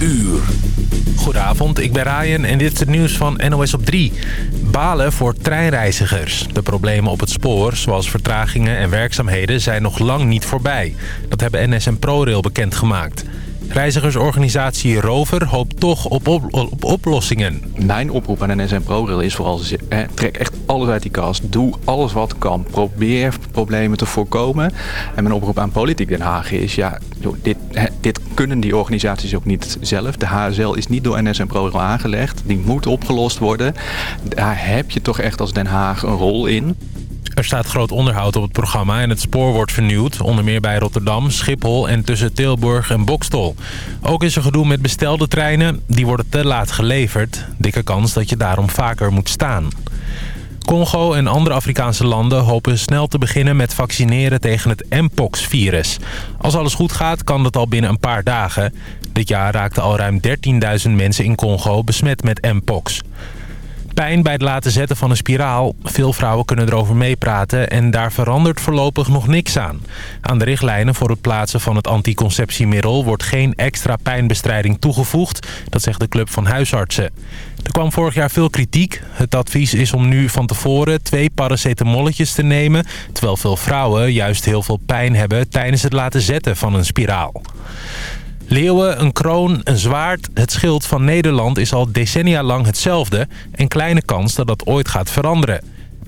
uur. Goedenavond, ik ben Ryan en dit is het nieuws van NOS op 3. Balen voor treinreizigers. De problemen op het spoor, zoals vertragingen en werkzaamheden, zijn nog lang niet voorbij. Dat hebben NS en ProRail bekendgemaakt. Reizigersorganisatie Rover hoopt toch op, op, oplossingen. Mijn oproep aan NS en ProRail is vooral... trek echt alles uit die kast. Doe alles wat kan. Probeer problemen te voorkomen. En mijn oproep aan Politiek Den Haag is... ja, dit, dit kunnen die organisaties ook niet zelf. De HSL is niet door NS en ProRail aangelegd. Die moet opgelost worden. Daar heb je toch echt als Den Haag een rol in. Er staat groot onderhoud op het programma en het spoor wordt vernieuwd. Onder meer bij Rotterdam, Schiphol en tussen Tilburg en Bokstol. Ook is er gedoe met bestelde treinen. Die worden te laat geleverd. Dikke kans dat je daarom vaker moet staan. Congo en andere Afrikaanse landen hopen snel te beginnen met vaccineren tegen het Mpox-virus. Als alles goed gaat, kan dat al binnen een paar dagen. Dit jaar raakten al ruim 13.000 mensen in Congo besmet met Mpox pijn bij het laten zetten van een spiraal. Veel vrouwen kunnen erover meepraten en daar verandert voorlopig nog niks aan. Aan de richtlijnen voor het plaatsen van het anticonceptiemiddel wordt geen extra pijnbestrijding toegevoegd. Dat zegt de Club van Huisartsen. Er kwam vorig jaar veel kritiek. Het advies is om nu van tevoren twee paracetamolletjes te nemen... terwijl veel vrouwen juist heel veel pijn hebben tijdens het laten zetten van een spiraal. Leeuwen, een kroon, een zwaard. Het schild van Nederland is al decennia lang hetzelfde... en kleine kans dat dat ooit gaat veranderen.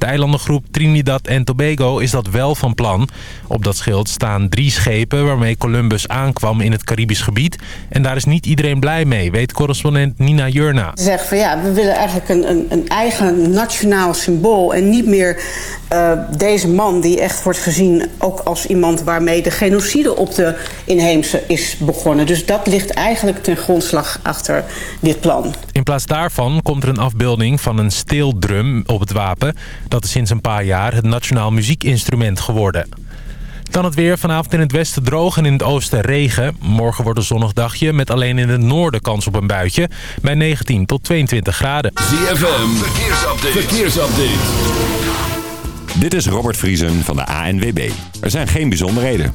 De eilandengroep Trinidad en Tobago is dat wel van plan. Op dat schild staan drie schepen waarmee Columbus aankwam in het Caribisch gebied. En daar is niet iedereen blij mee, weet correspondent Nina Jurna. Ze zeggen van ja, we willen eigenlijk een, een, een eigen nationaal symbool... en niet meer uh, deze man die echt wordt gezien ook als iemand... waarmee de genocide op de inheemse is begonnen. Dus dat ligt eigenlijk ten grondslag achter dit plan. In plaats daarvan komt er een afbeelding van een steeldrum op het wapen. Dat is sinds een paar jaar het nationaal muziekinstrument geworden. Dan het weer. Vanavond in het westen droog en in het oosten regen. Morgen wordt een zonnig dagje met alleen in het noorden kans op een buitje. Bij 19 tot 22 graden. ZFM. Verkeersupdate. Verkeersupdate. Dit is Robert Vriesen van de ANWB. Er zijn geen bijzonderheden.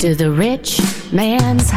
to the rich man's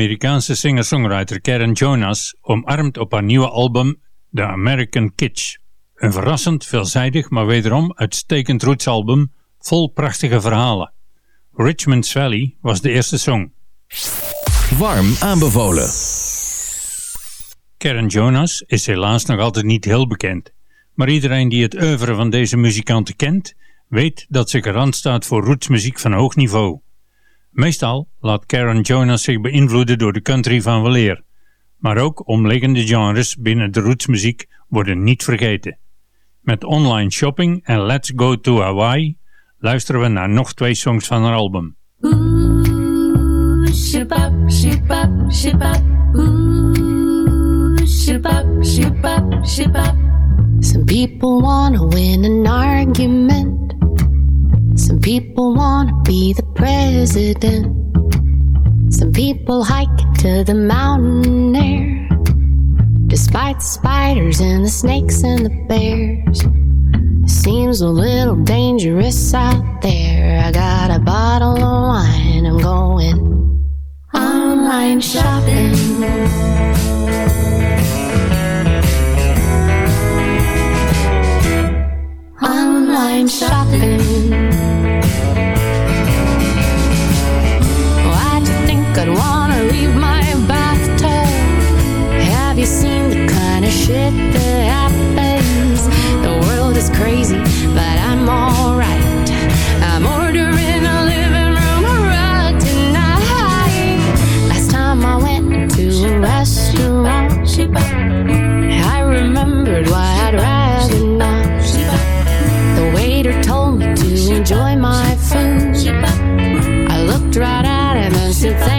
Amerikaanse singer-songwriter Karen Jonas omarmt op haar nieuwe album The American Kitsch. Een verrassend, veelzijdig, maar wederom uitstekend rootsalbum vol prachtige verhalen. Richmond's Valley was de eerste song. Warm aanbevolen. Karen Jonas is helaas nog altijd niet heel bekend. Maar iedereen die het oeuvre van deze muzikanten kent, weet dat ze garant staat voor rootsmuziek van hoog niveau. Meestal laat Karen Jonas zich beïnvloeden door de country van weleer. Maar ook omliggende genres binnen de rootsmuziek worden niet vergeten. Met online shopping en Let's Go to Hawaii luisteren we naar nog twee songs van haar album. Ooh, shibab, shibab, shibab. Ooh, shibab, shibab, shibab. Some people wanna win an argument. Some people wanna be the president. Some people hike to the mountain air. Despite the spiders and the snakes and the bears. it Seems a little dangerous out there. I got a bottle of wine, I'm going online shopping. Online shopping. I'd wanna leave my bathtub? Have you seen the kind of shit that happens? The world is crazy, but I'm alright. I'm ordering a living room rug tonight. Last time I went to a restaurant, I remembered why I'd rather not. The waiter told me to enjoy my food. I looked right at him and said,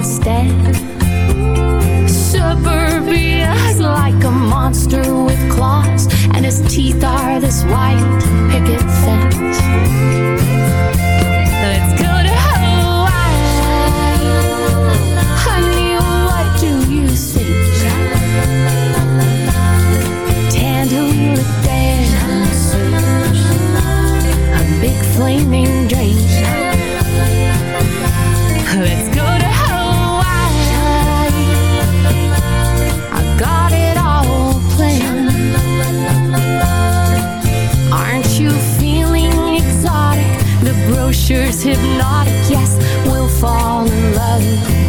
instead. is like a monster with claws, and his teeth are this white picket fence. Let's go to Hawaii. Honey, what do you a big flaming dragon. hypnotic, yes, we'll fall in love.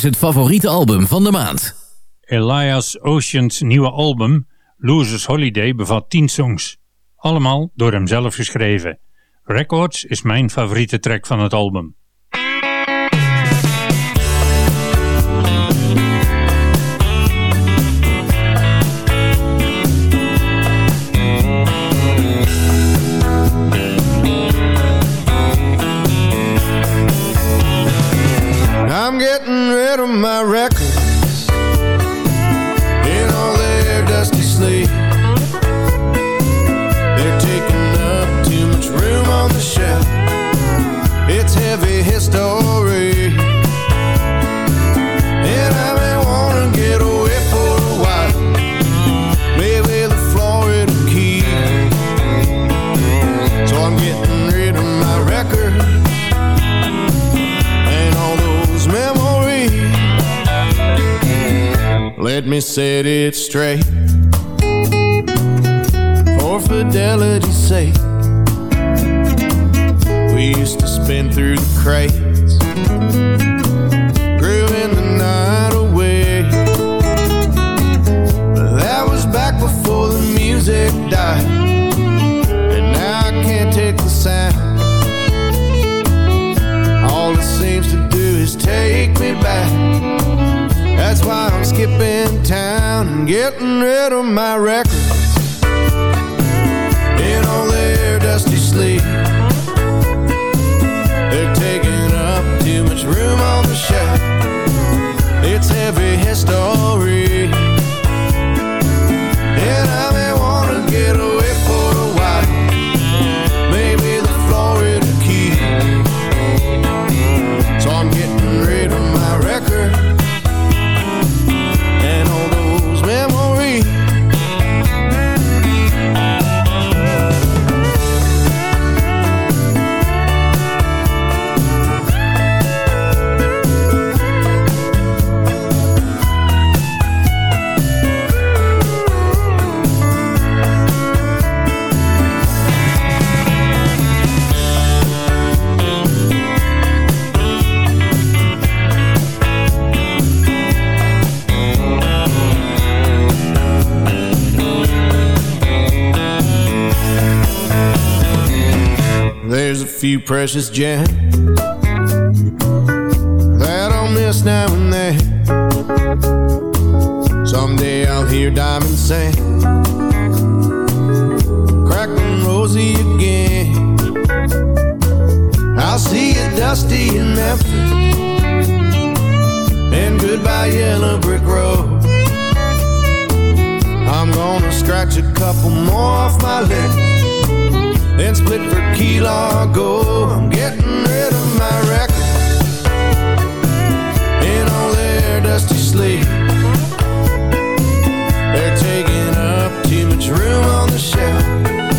is het favoriete album van de maand. Elias Ocean's nieuwe album Losers Holiday bevat 10 songs. Allemaal door hemzelf geschreven. Records is mijn favoriete track van het album. better my record. Let me set it straight. For fidelity's sake We used to spin through the crates Grooving the night away. But that was back before the music died. Getting rid of my records in all their dusty sleep. They're taking up too much room on the shelf. It's heavy history. Few precious gems that I'll miss now and then. Someday I'll hear diamonds sing, crackling rosy again. I'll see you dusty in Memphis, and goodbye yellow brick road. I'm gonna scratch a couple more off my list then split for Key Largo. I'm getting rid of my records in all their dusty sleep. They're taking up too much room on the shelf.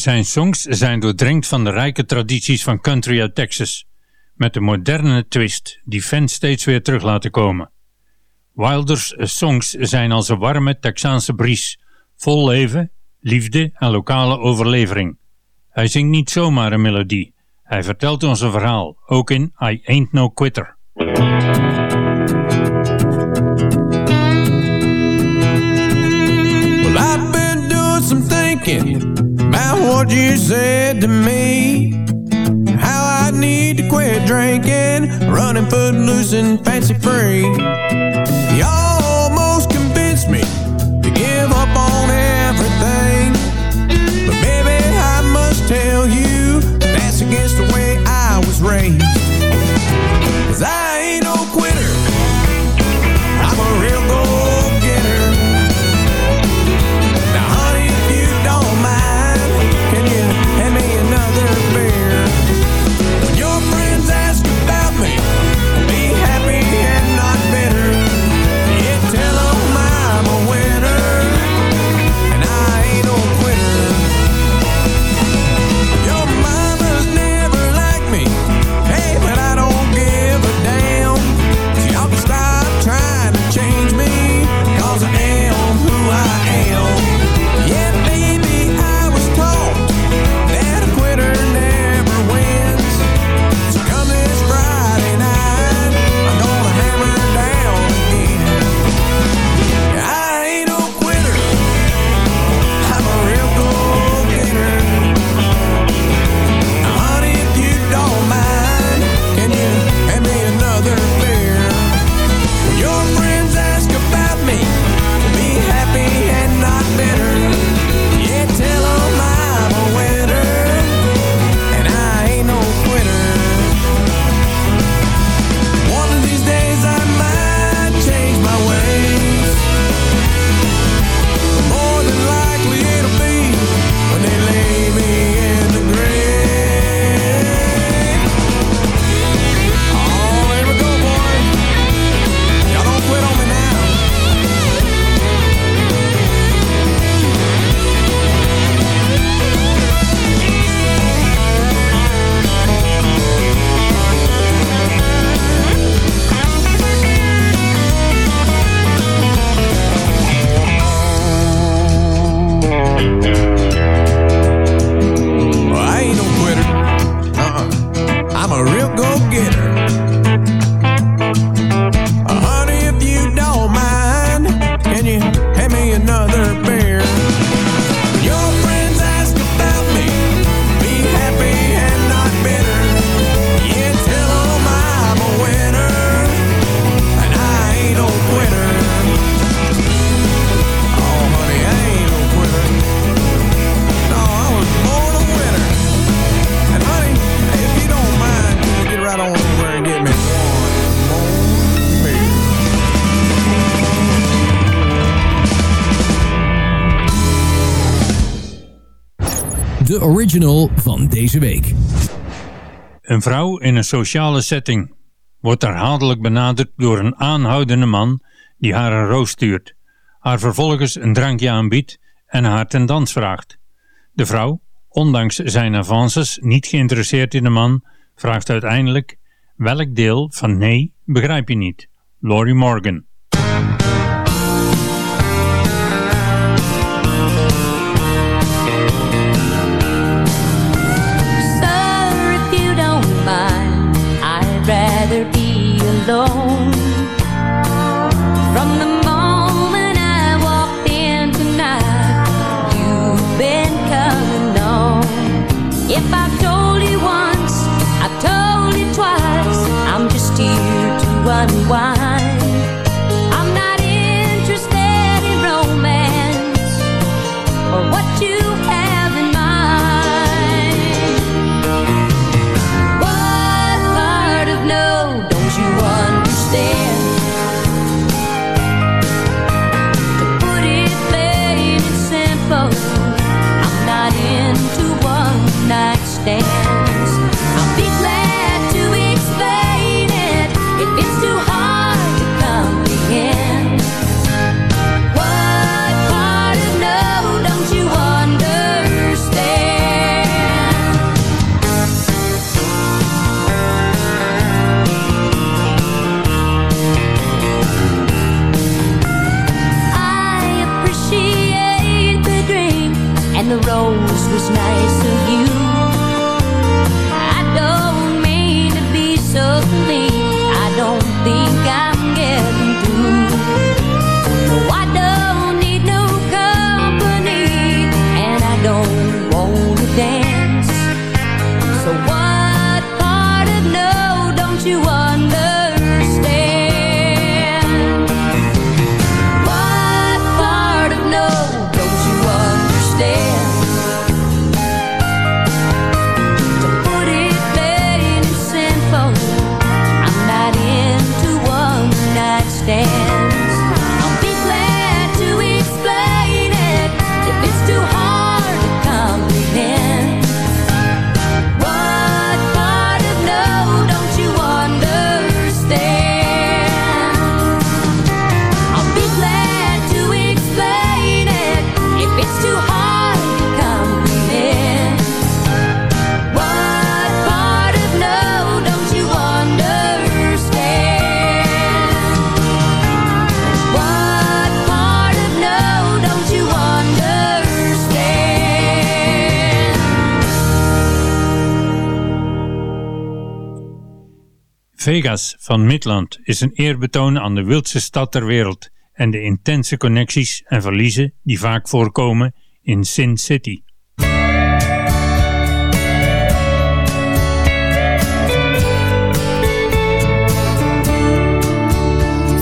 Zijn songs zijn doordrenkt van de rijke tradities van country uit Texas, met een moderne twist die fans steeds weer terug laten komen. Wilders songs zijn als een warme Texaanse bries, vol leven, liefde en lokale overlevering. Hij zingt niet zomaar een melodie, hij vertelt ons een verhaal, ook in I Ain't No Quitter. Well, I've been doing some thinking about what you said to me. How I need to quit drinking, running foot loose and fancy free. Original van deze week. Een vrouw in een sociale setting wordt herhaaldelijk benaderd door een aanhoudende man die haar een roos stuurt, haar vervolgens een drankje aanbiedt en haar ten dans vraagt. De vrouw, ondanks zijn avances niet geïnteresseerd in de man, vraagt uiteindelijk welk deel van nee begrijp je niet. Laurie Morgan. Rather be alone. From the moment I walked in tonight, you've been coming on. If I've told you once, I've told you twice, I'm just here to unwind. Vegas van Midland is een eerbetoon aan de wildste stad ter wereld en de intense connecties en verliezen die vaak voorkomen in Sin City.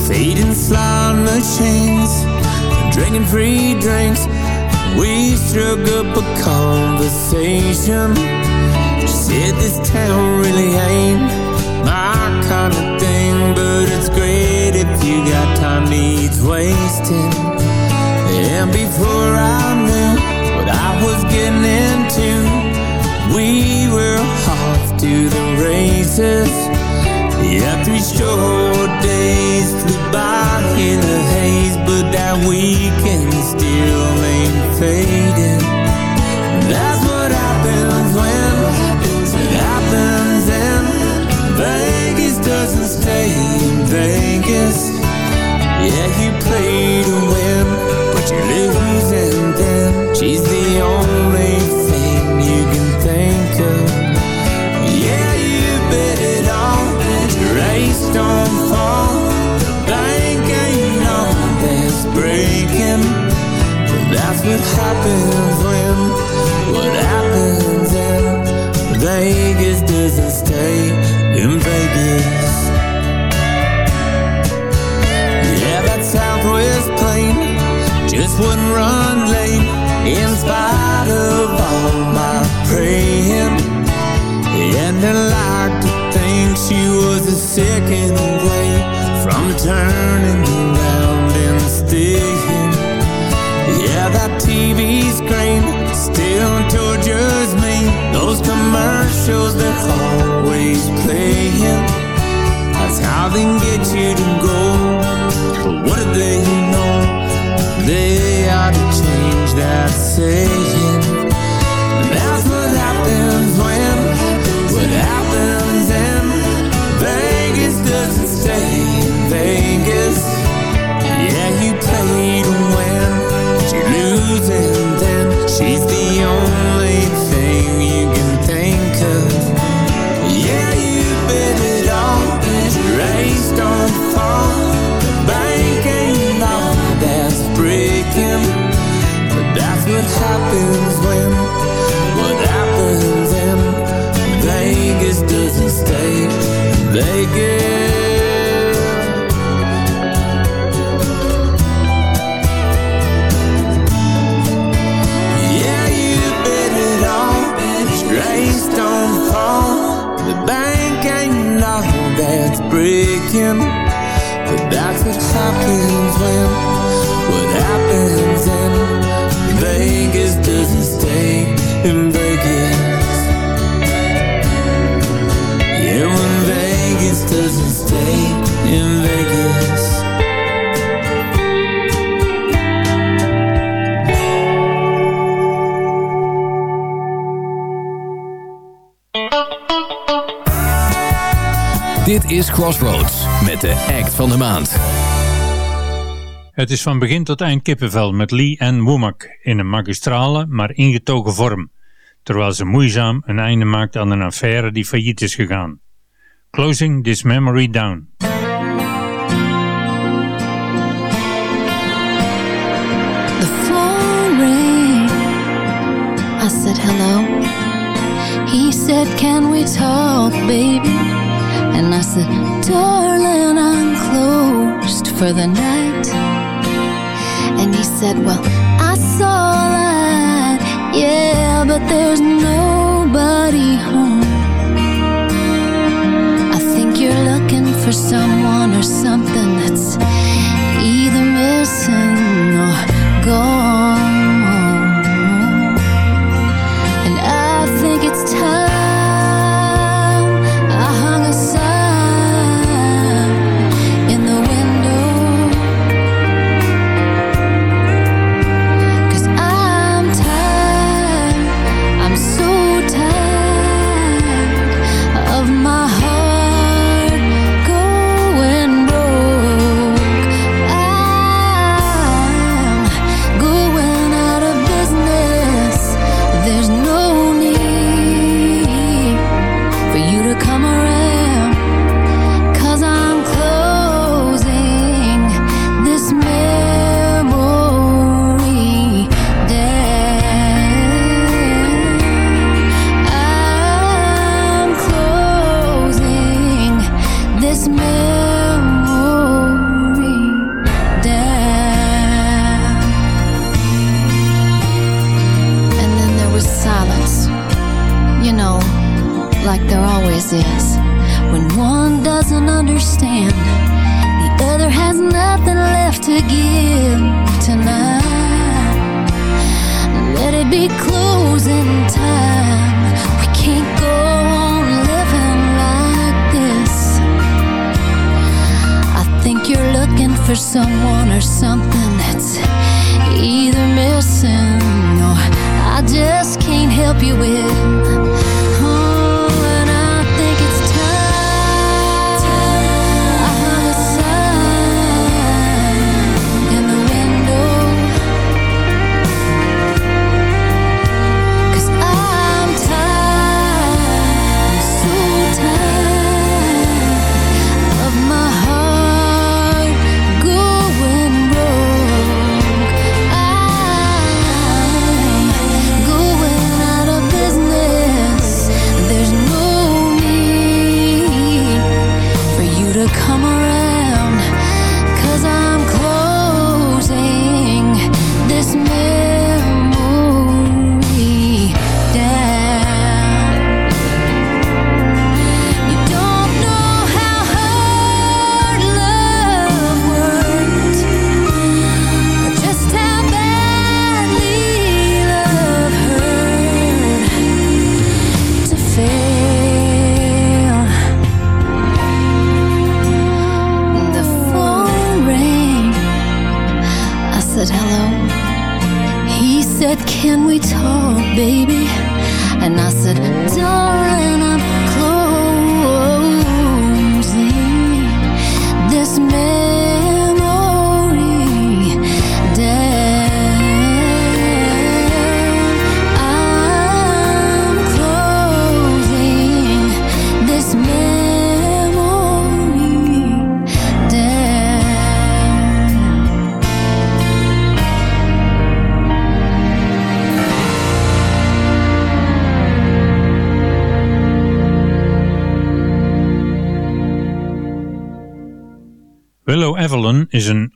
Fading slot machines, drinking free drinks. We struck up a conversation. She said this town really ain't my kind of thing, but it's great if you got time needs wasting. And before I knew what I was getting into, we were off to the races. Yeah, three short days flew by in the haze, but that weekend still ain't fading. Vegas. Yeah, you play to win, but you lose and then She's the only thing you can think of. Yeah, you bet it all. Your race don't fall. The bank ain't all that's breaking. But that's what happens when, what happens in Vegas doesn't stay in Vegas. Just wouldn't run late in spite of all my praying. And I like to think she was a second away from turning around and staying. Yeah, that TV screen still tortures me. Those commercials that always playing. That's how they get you to go. But what do they know? They ought to change that saying. Crossroads met de act van de maand. Het is van begin tot eind kippenvel met Lee Ann Womack in een magistrale, maar ingetogen vorm, terwijl ze moeizaam een einde maakt aan een affaire die failliet is gegaan. Closing this memory down. The phone rang. I said hello. He said, Can we talk, baby? I said, Darling, I'm closed for the night. And he said, Well, I saw that, yeah, but there's nobody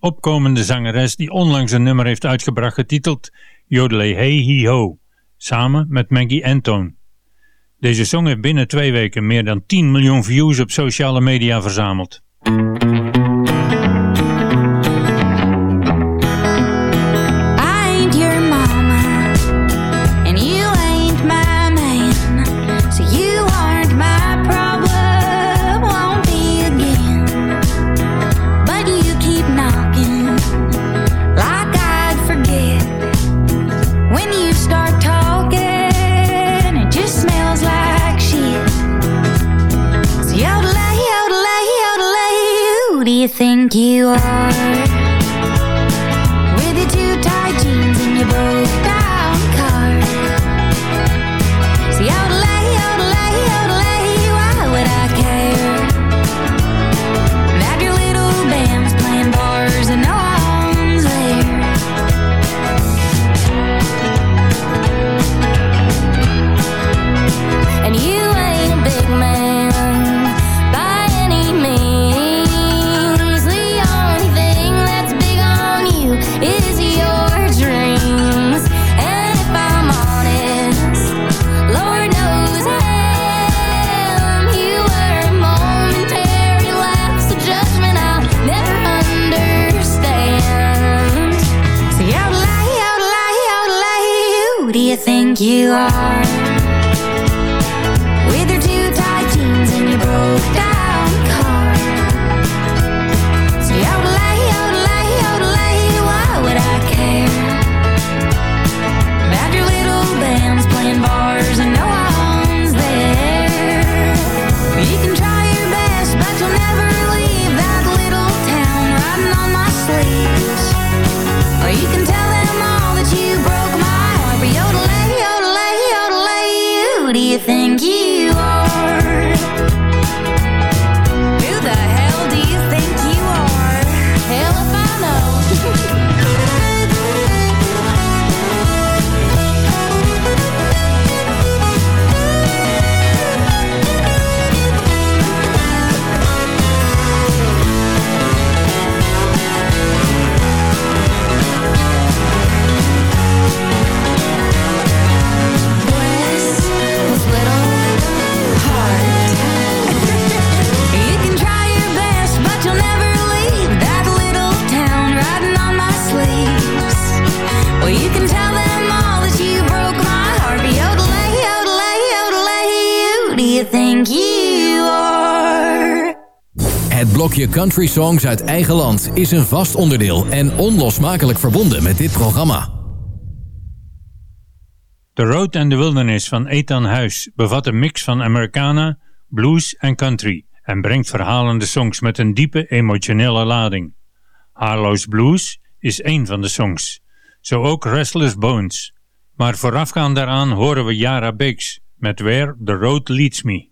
opkomende zangeres die onlangs een nummer heeft uitgebracht getiteld Yodelay Hey He Ho, samen met Maggie Anton. Deze song heeft binnen twee weken meer dan 10 miljoen views op sociale media verzameld. Country Songs uit eigen land is een vast onderdeel en onlosmakelijk verbonden met dit programma. The Road and the Wilderness van Ethan Huis bevat een mix van Americana, blues en country en brengt verhalende songs met een diepe emotionele lading. Harlow's Blues is één van de songs, zo ook Restless Bones. Maar voorafgaand daaraan horen we Yara Biggs met Where the Road Leads Me.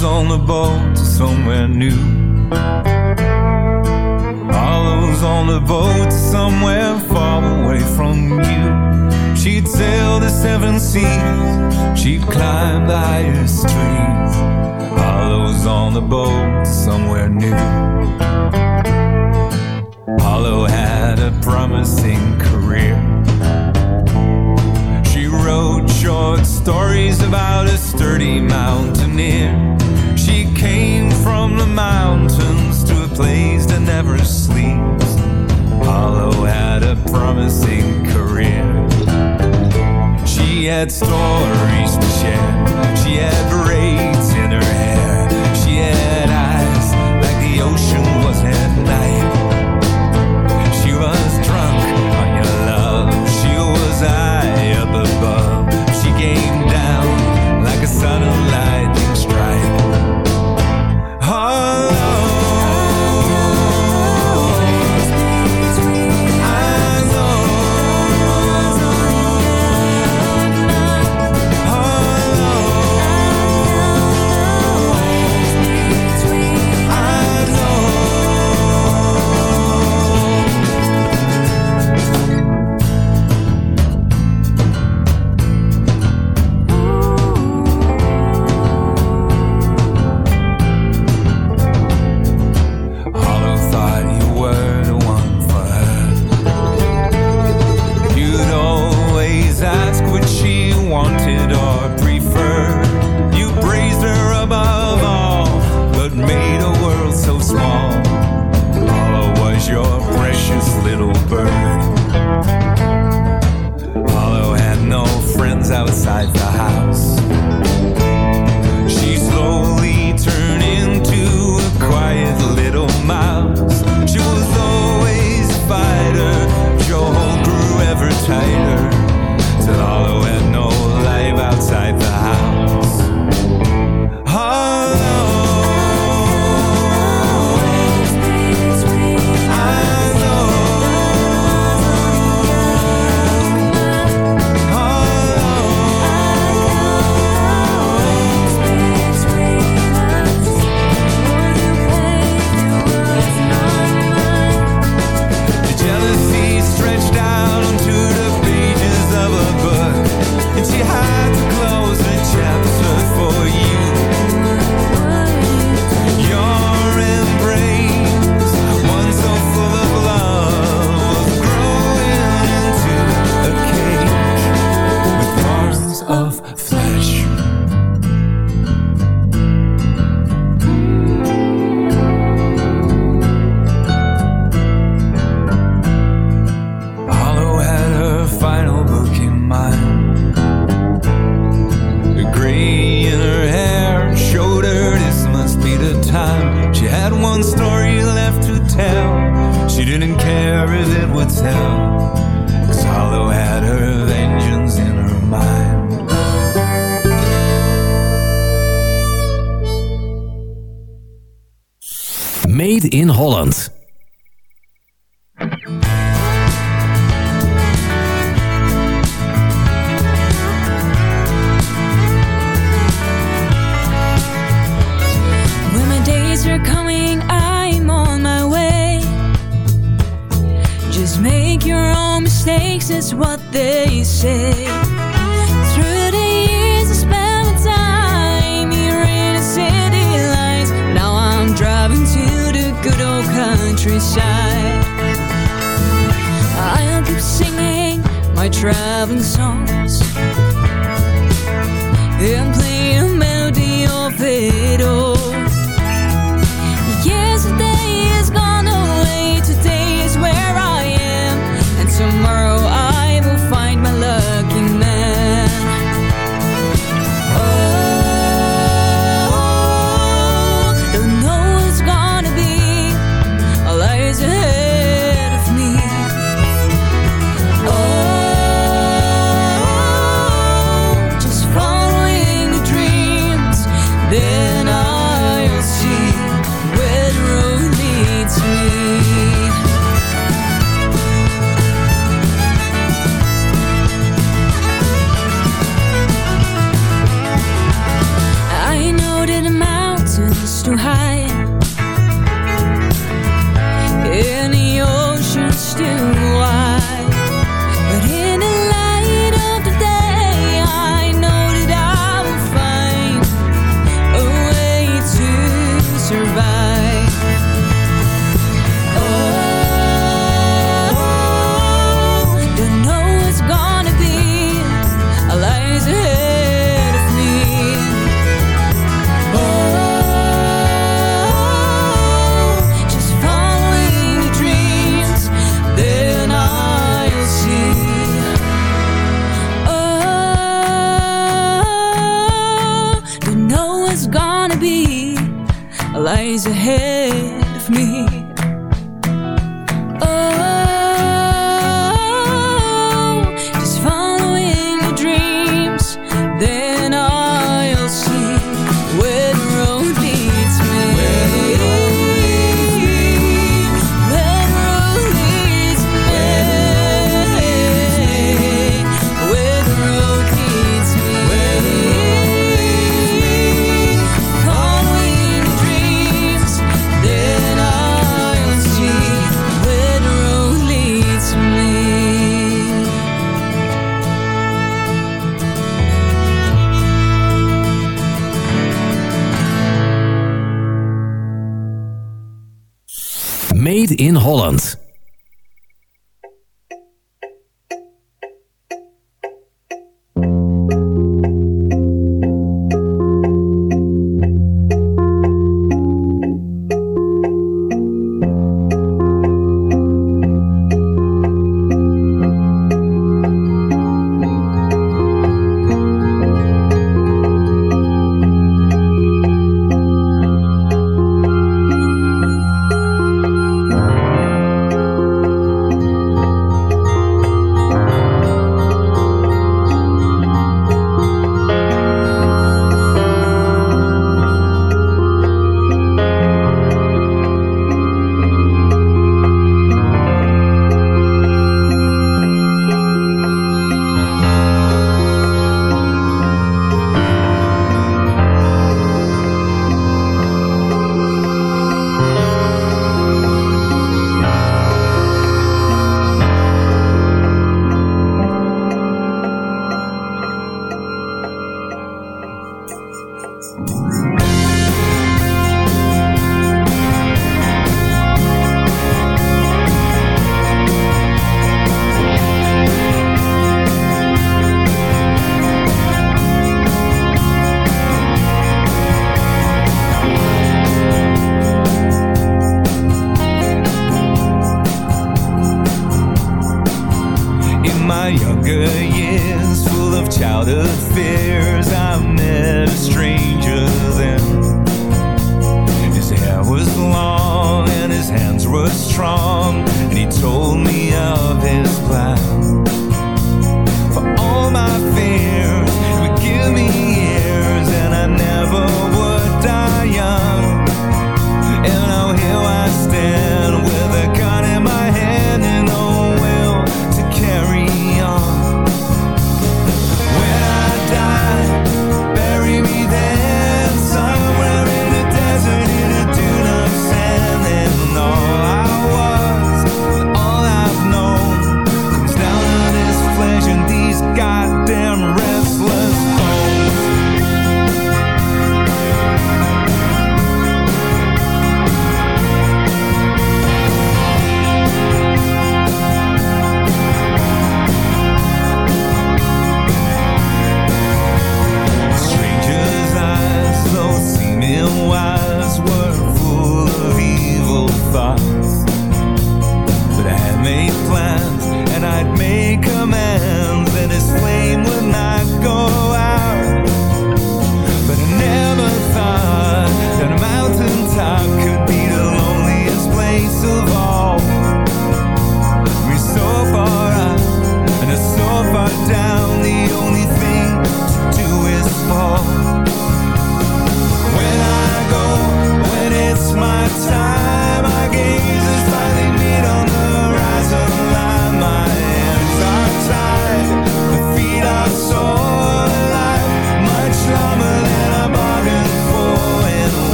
Hollows on the boat to somewhere new. Hollows on the boat to somewhere far away from you. She'd sail the seven seas, she'd climb the highest trees. Hollows on the boat to somewhere new. Hollow had a promising career. She wrote short stories about a sturdy mountaineer. Came from the mountains to a place that never sleeps. Hollow had a promising career. She had stories to share. She had braids in her hair. She had eyes like the ocean my traveling songs in Holland.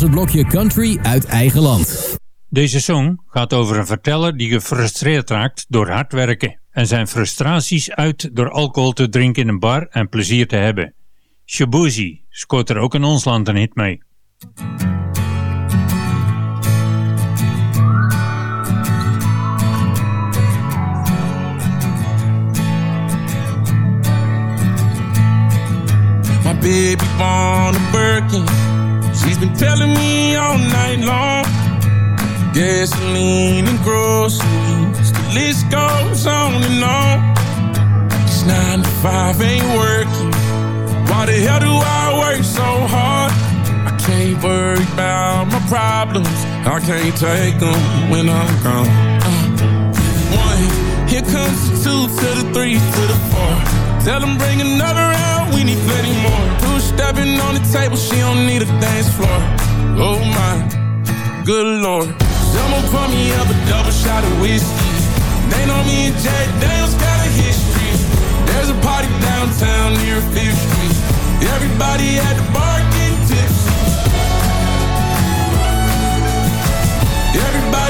Was het blokje Country uit eigen land. Deze song gaat over een verteller die gefrustreerd raakt door hard werken en zijn frustraties uit door alcohol te drinken in een bar en plezier te hebben. Shabuzi scoort er ook in ons land een hit mee. My baby born a Birkin. She's been telling me all night long. Gasoline and groceries. The list goes on and on. This nine to five ain't working. Why the hell do I work so hard? I can't worry about my problems. I can't take them when I'm gone. Uh, one, here comes the two to the three to the four. Tell them bring another round, we need plenty more. Two stepping on the table, she don't need a dance floor. Oh my, good lord. Someone pour me up a double shot of whiskey. They know me and Jack Daniels got a history. There's a party downtown near Fifth Street. Everybody at the bar getting tipsy. Everybody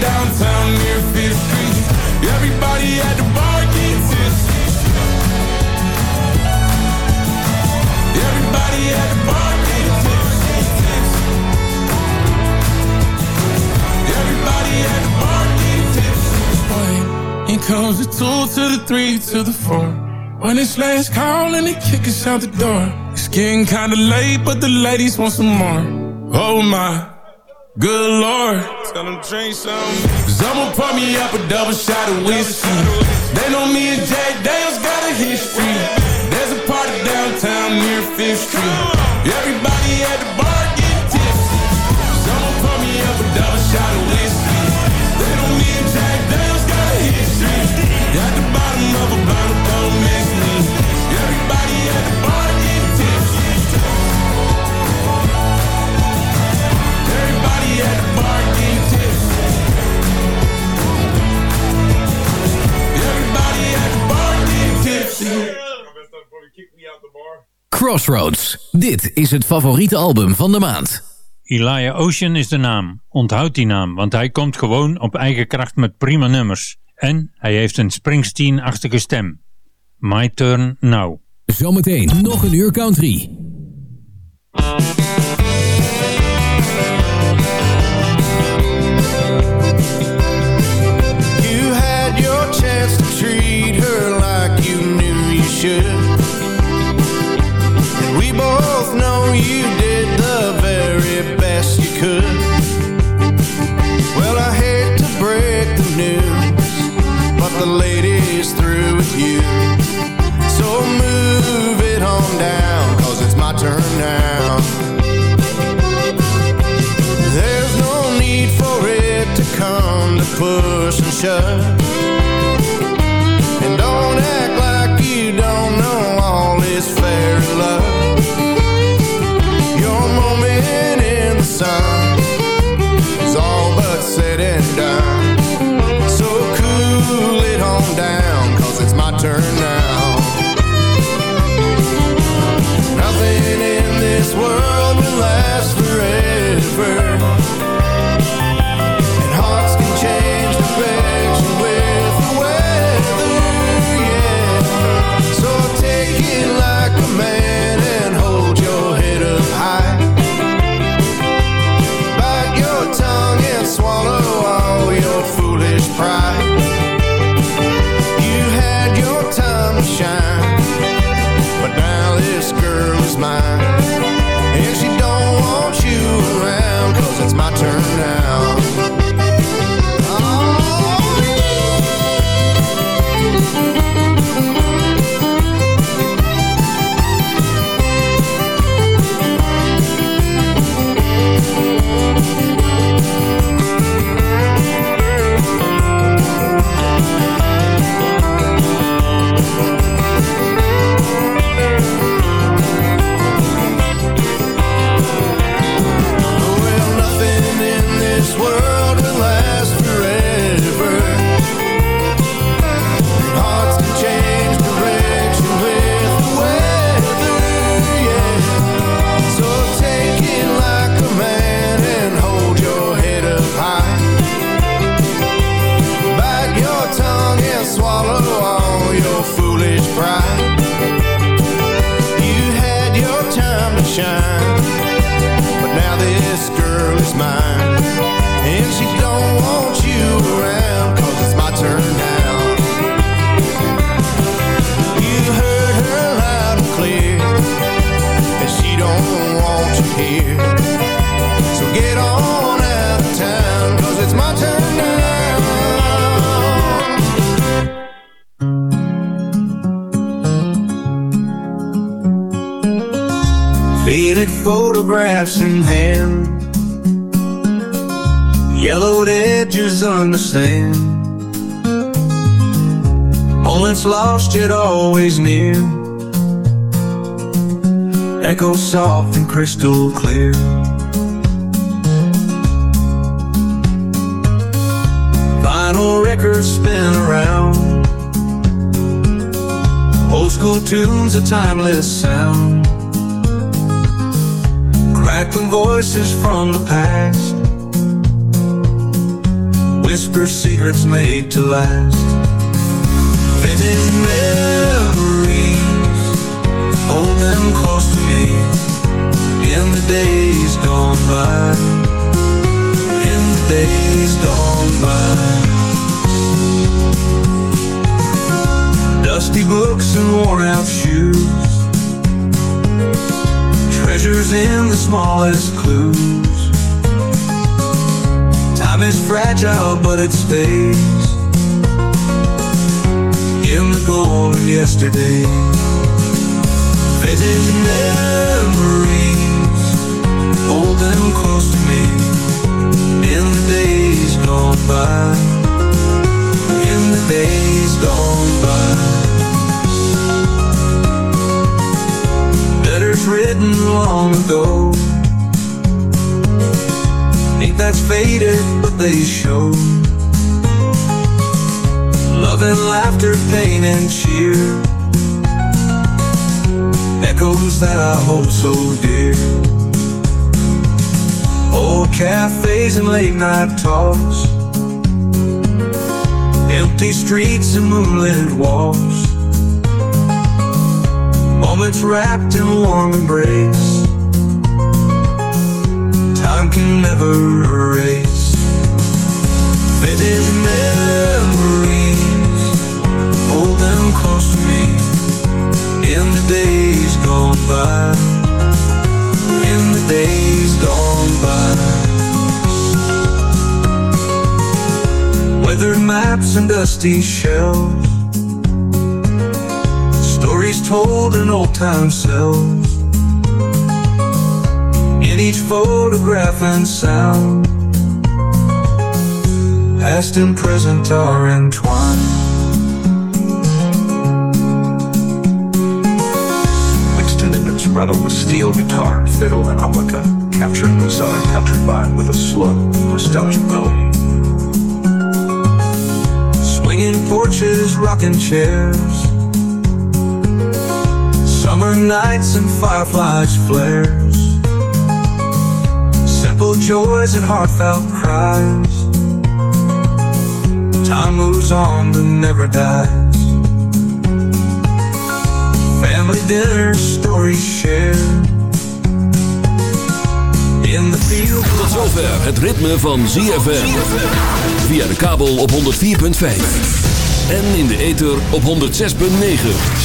downtown near Fifth Street. Everybody at the bar getting tipsy. Everybody at the bar getting tipsy. Everybody at the bar getting tipsy. One, here comes the two to the three to the four. When it's last call and they kick us out the door. It's getting kinda late, but the ladies want some more. Oh my, good lord. Tell them drink some. Someone pour me up a double shot of whiskey. They know me and Jack Daniels got a history. There's a party downtown near Fifth Street. Everybody at the bar getting tipsy. Someone pour me up a double shot Crossroads. Dit is het favoriete album van de maand. Elijah Ocean is de naam. Onthoud die naam, want hij komt gewoon op eigen kracht met prima nummers. En hij heeft een Springsteen-achtige stem. My Turn Now. Zometeen nog een uur country. You had your chance to treat her like you knew you should. Both know you did the very best you could. Well, I hate to break the news, but the lady's through with you. So move it on down, cause it's my turn now. There's no need for it to come to push and shove. Sun photographs in hand. Yellowed edges on the sand. Moments lost yet always near. Echo soft and crystal clear. Vinyl records spin around. Old school tunes, a timeless sound Crackling voices from the past Whisper secrets made to last. Faded memories Hold them close to me In the days gone by. In the days gone by. Dusty books and worn out shoes treasures in the smallest clues. Time is fragile, but it stays in the golden yesterday. Faded memories, hold them close to me in the days gone by. In the days gone by. Written long ago. Ink that's faded, but they show. Love and laughter, pain and cheer. Echoes that I hold so dear. Old cafes and late night talks. Empty streets and moonlit walks moments wrapped in warm embrace. Time can never erase. Faded memories, hold them close to me. In the days gone by, in the days gone by. Weathered maps and dusty shells stories told in old time cells. In each photograph and sound, past and present are entwined. Mixed in an instrumental with steel guitar, fiddle, and harmonica, capturing the southern country vibe with a slow, nostalgic melody. Swinging porches, rocking chairs. Summer nights and fireflies flares. Simple joys and heartfelt cries. Time moves on but never dies. Family dinners, stories shared In the field. Tot zover het ritme van ZFM Via de kabel op 104.5 en in de ether op 106.9.